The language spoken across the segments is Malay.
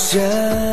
Sẽ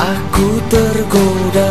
aku tergoda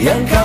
yang kau